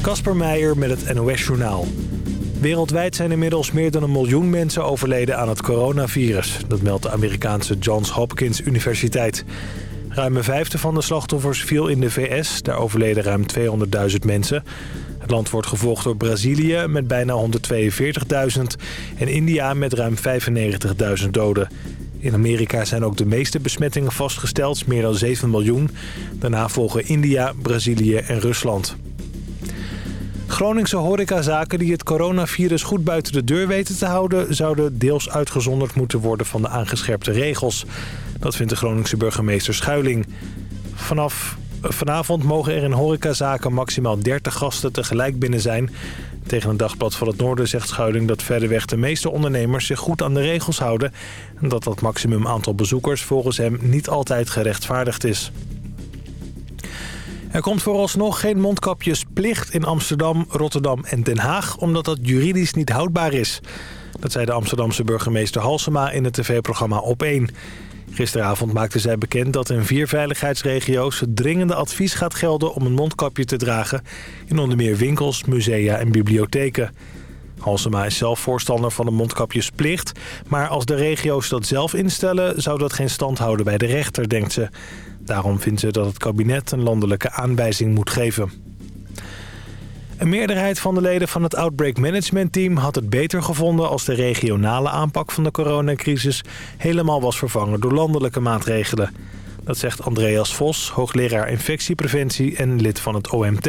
Kasper Meijer met het NOS-journaal. Wereldwijd zijn inmiddels meer dan een miljoen mensen overleden aan het coronavirus. Dat meldt de Amerikaanse Johns Hopkins Universiteit. Ruim een vijfde van de slachtoffers viel in de VS. Daar overleden ruim 200.000 mensen. Het land wordt gevolgd door Brazilië met bijna 142.000... en India met ruim 95.000 doden. In Amerika zijn ook de meeste besmettingen vastgesteld, meer dan 7 miljoen. Daarna volgen India, Brazilië en Rusland. Groningse horecazaken die het coronavirus goed buiten de deur weten te houden... zouden deels uitgezonderd moeten worden van de aangescherpte regels. Dat vindt de Groningse burgemeester Schuiling. Vanaf vanavond mogen er in horecazaken maximaal 30 gasten tegelijk binnen zijn. Tegen een dagblad van het Noorden zegt Schuiling dat verderweg de meeste ondernemers zich goed aan de regels houden... en dat dat maximum aantal bezoekers volgens hem niet altijd gerechtvaardigd is. Er komt vooralsnog geen mondkapjesplicht in Amsterdam, Rotterdam en Den Haag... omdat dat juridisch niet houdbaar is. Dat zei de Amsterdamse burgemeester Halsema in het tv-programma Op1. Gisteravond maakte zij bekend dat in vier veiligheidsregio's... het dringende advies gaat gelden om een mondkapje te dragen... in onder meer winkels, musea en bibliotheken. Halsema is zelf voorstander van een mondkapjesplicht... maar als de regio's dat zelf instellen... zou dat geen stand houden bij de rechter, denkt ze. Daarom vindt ze dat het kabinet een landelijke aanwijzing moet geven. Een meerderheid van de leden van het Outbreak Management Team had het beter gevonden als de regionale aanpak van de coronacrisis helemaal was vervangen door landelijke maatregelen. Dat zegt Andreas Vos, hoogleraar infectiepreventie en lid van het OMT.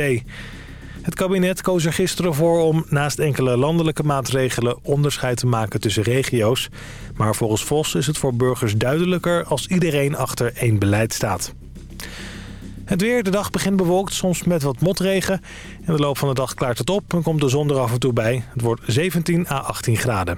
Het kabinet koos er gisteren voor om naast enkele landelijke maatregelen onderscheid te maken tussen regio's. Maar volgens Vos is het voor burgers duidelijker als iedereen achter één beleid staat. Het weer, de dag begint bewolkt, soms met wat motregen. In de loop van de dag klaart het op en komt de zon er af en toe bij. Het wordt 17 à 18 graden.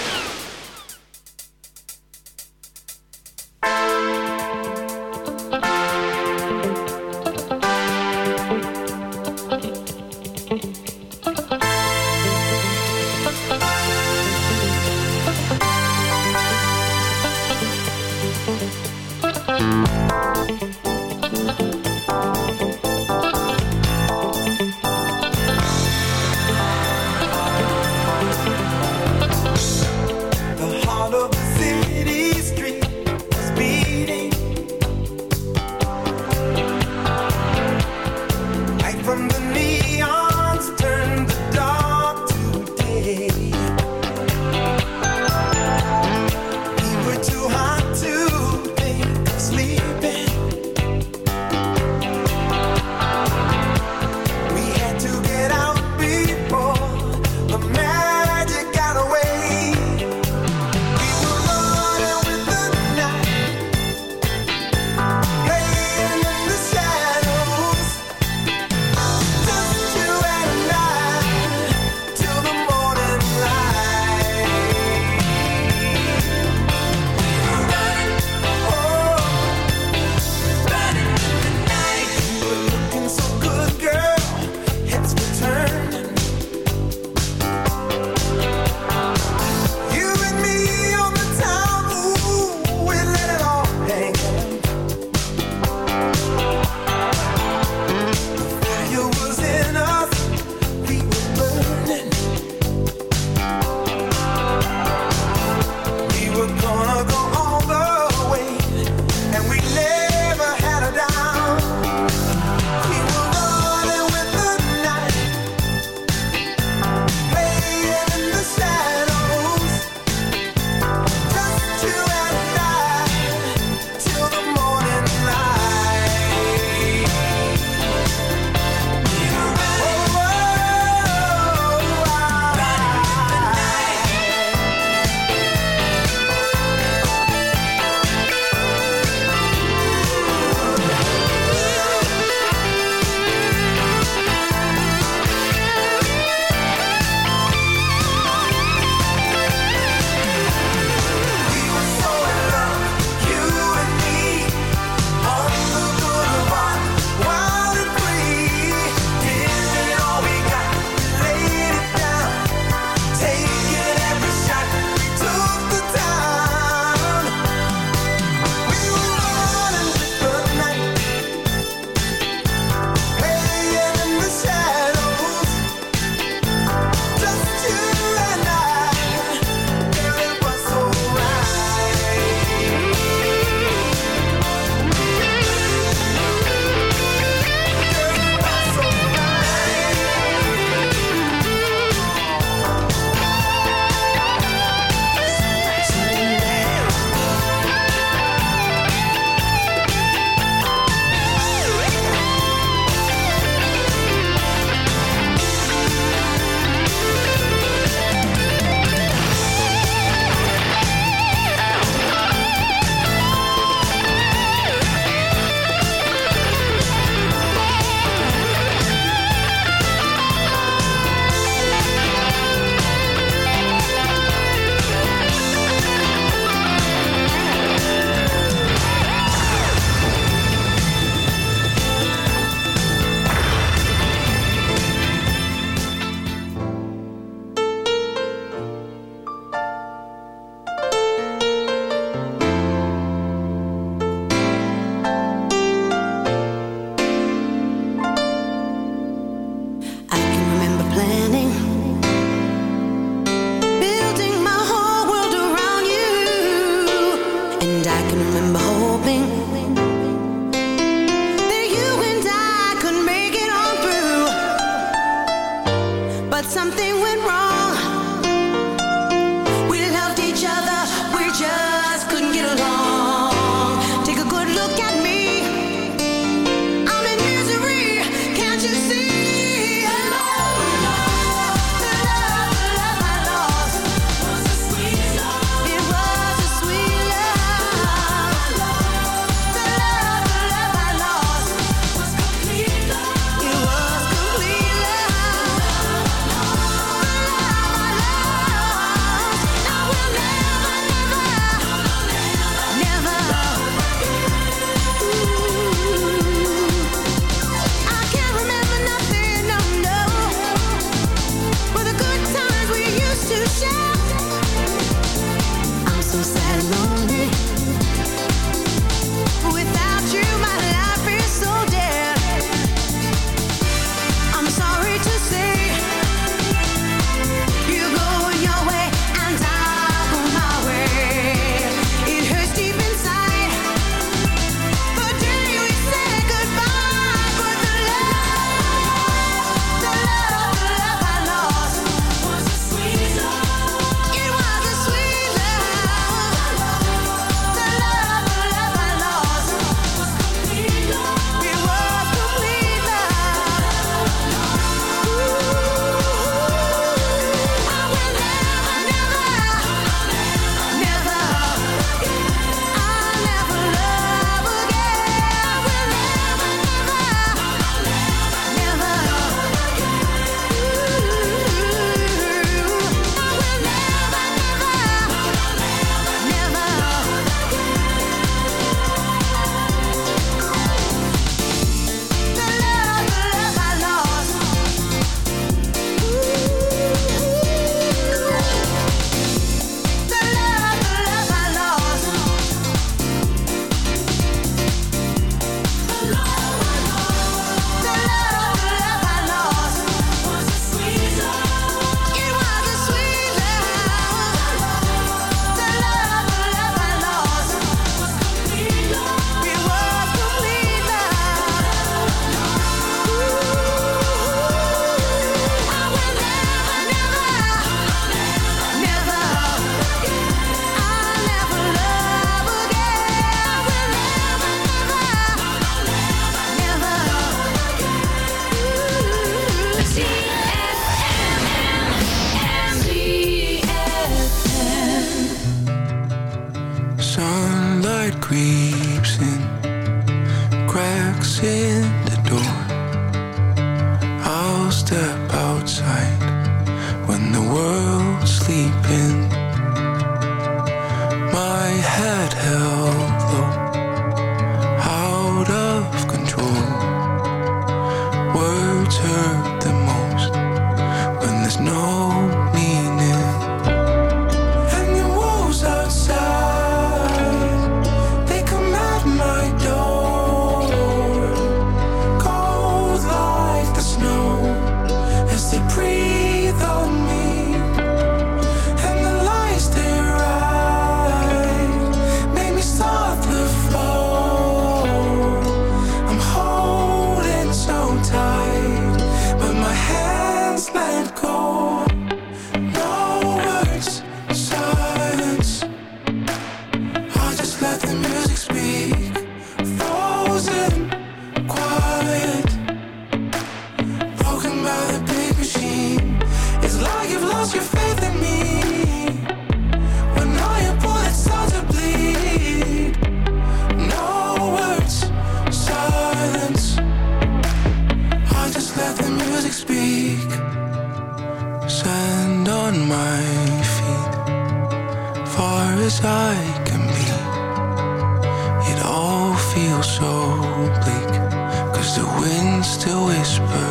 And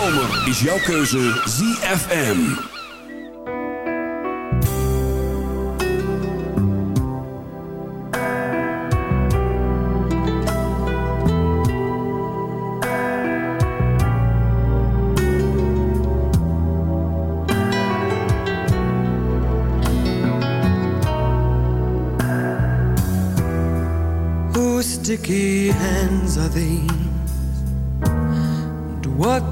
zomer is jouw keuze ZFM. sticky hands are these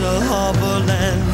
a harbor land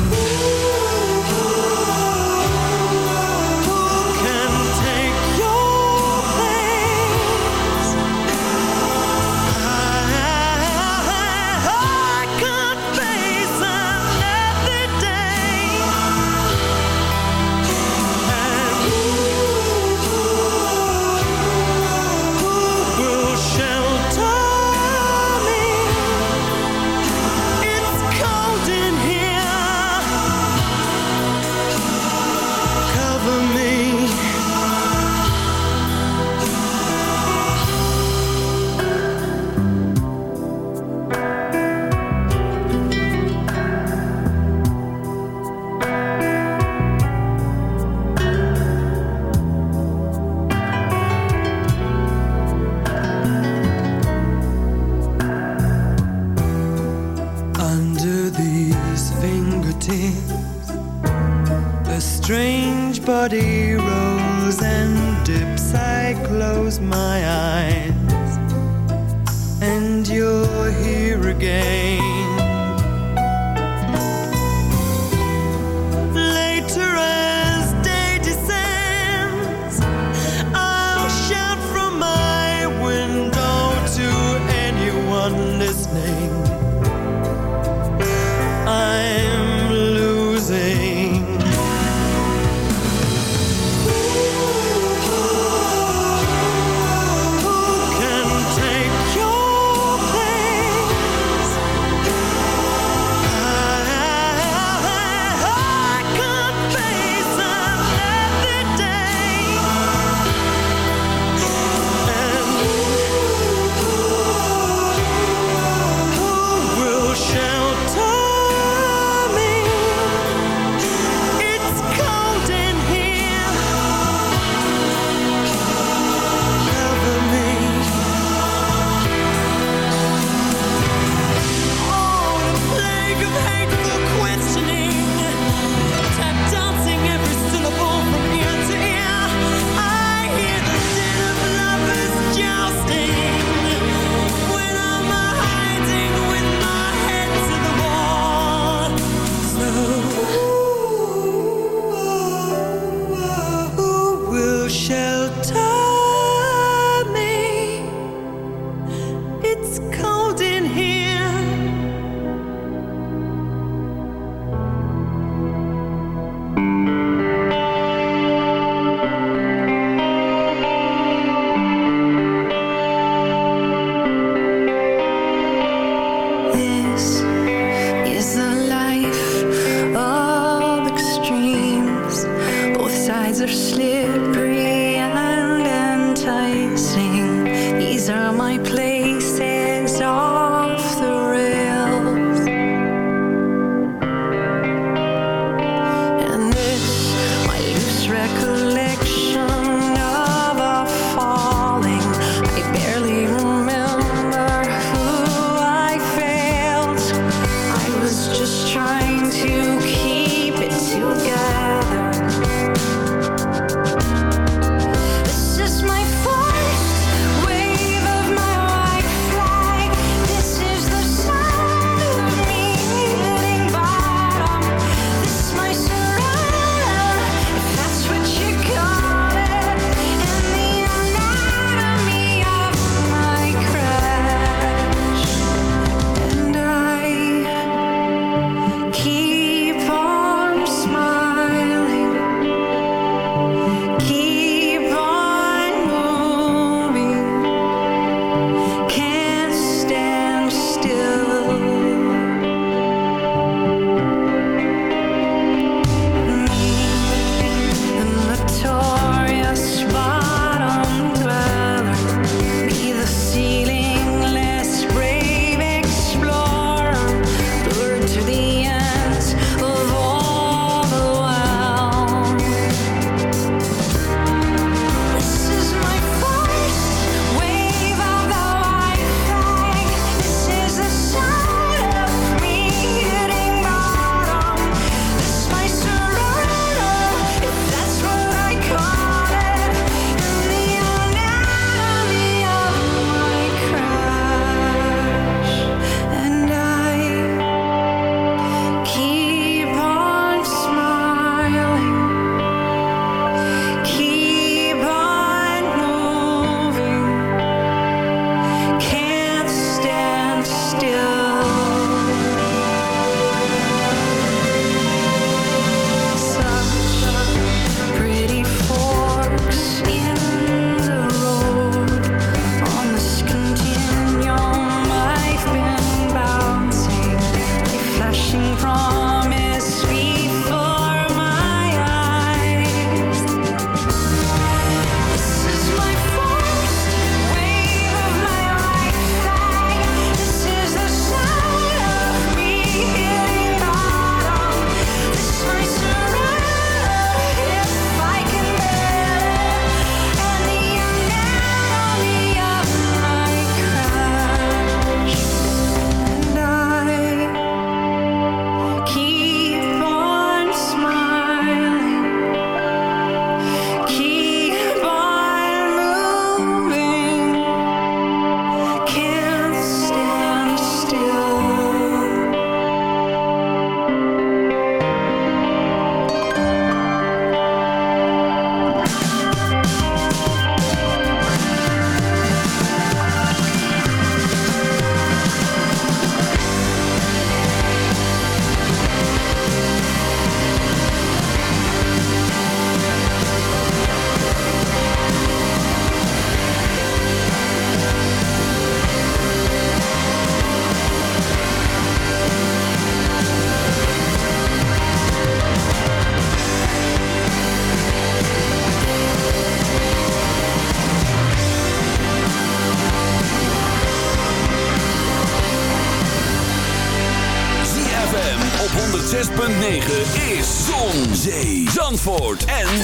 Zandvoort en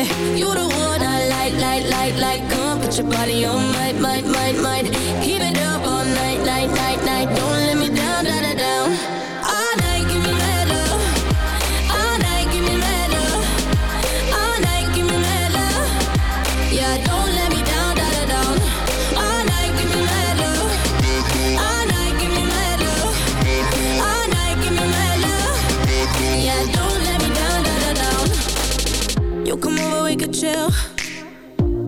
Yeah.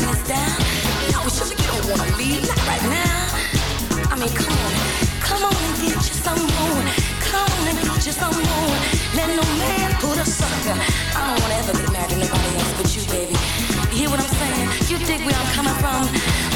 Turn this down. No, sugar, you don't wanna leave. Not right now. I mean, come on. Come on and get you some more. Come on and get you some more. Let no man put under. I don't wanna ever nobody else but you, baby. You hear what I'm saying? You where I'm coming from?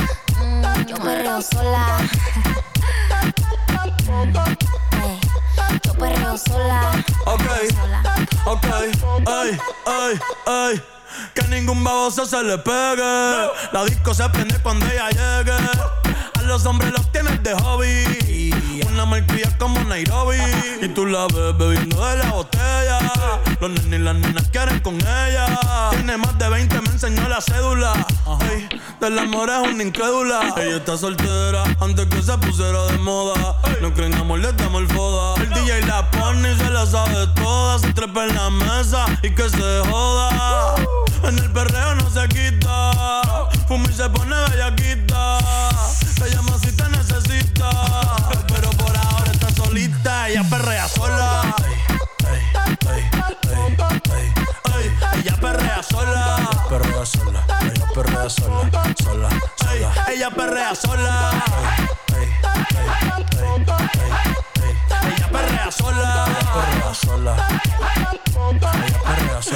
yo perreo sola. Yo perreo sola. Ok, ok, ay, ay, ay. Que ningún baboso se le pegue. La disco se prende cuando ella llegue. A los hombres los tienes de hobby. Una malcria como Nairobi. Y tú la ves bebiendo de la botella. Los nenes y las nenas quieren con ella. Tiene más de 20, me enseñó la cédula. Ay, del amor es una incrédula. Ella está soltera antes que se pusiera de moda. No creen amor, le damos el foda. El DJ la pone y se la sabe toda. Se trepa en la mesa y que se joda. En el perreo no se quita. Fuma y se pone bellaquita. Te llama Ella perrea sola. Ella perrea sola. Perrea sola. Ella perrea sola. Sola. Ella perrea sola. Ella perrea sola. Perrea sola.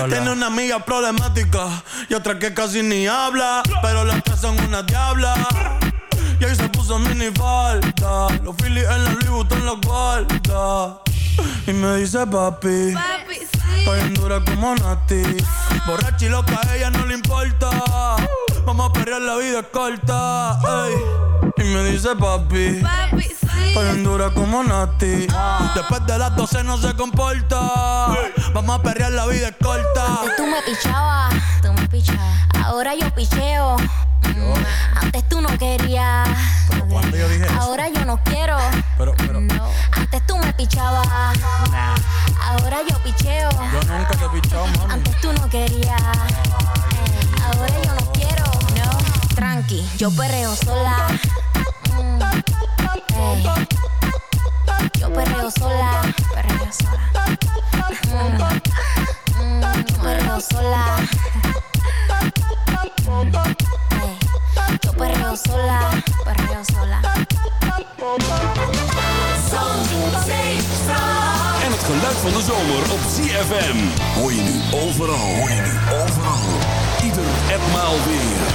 Tiene una amiga problemática y otra que casi ni habla. Pero las tres son una diabla. Y ahí se puso mini falta. Los Phillies en la Louis Vuitton los guarda. Y me dice papi. Papi, Estoy en dura como Nati. Borracha y loca, a ella no le importa. Vamos a perrear, la vida es corta. ey. Y me dice papi. papi, sí. Estoy en dura como Nati. Después de las 12 no se comporta. Vamos a perrear, la vida es corta. Antes tú me pichabas, tú me pichabas. Ahora yo picheo. Mm, Antes tú no querías. Pero cuando yo dije eso. Ahora yo no quiero. Pero, pero, No. Antes tú me pichabas. Ahora yo picheo. yo nunca te he pichado, mami. Antes tú no querías. Ahora yo no quiero. No. Tranqui, yo perreo sola. Mm. Yo perreo sola. Perreo sola. Mm, mm, perreo sola. Yo sola. Sola. En het geluid van de zomer op ZFM. Hoor je nu overal. Hoor je nu overal. Ieder etmaal weer.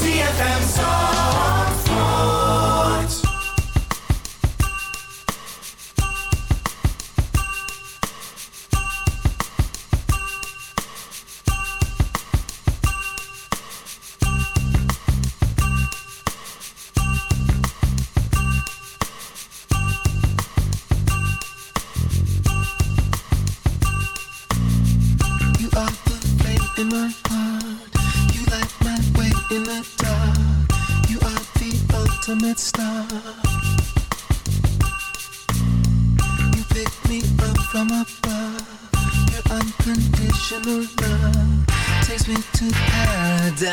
ZFM Zandvoort. can't. You pick me up from above. Your unconditional love takes me to paradise.